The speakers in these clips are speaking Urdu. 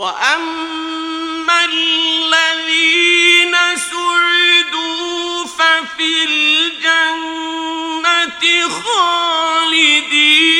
وَأَمَّا الَّذِينَ سُعِدُوا فَفِي الْجَنَّةِ خَالِدِينَ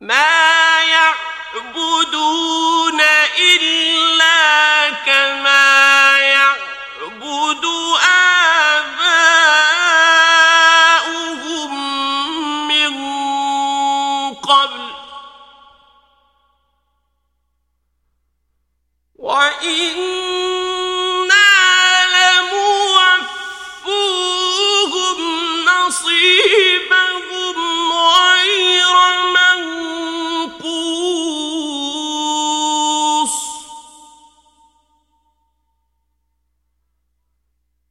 مَا يَعْبُدُونَ إِلَّا كَمَا يَعْبُدُ آبَاؤُهُم مِّن قَبْلُ ۚ وَإِنَّا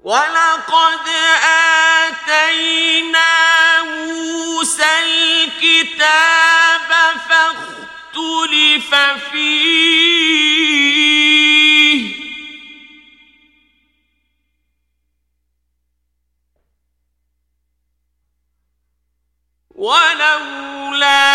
وَلَقَدْ آتَيْنَا مُوسَى الْكِتَابَ فَاخْتُلِفَ فِيهِ. وَلَوْلَا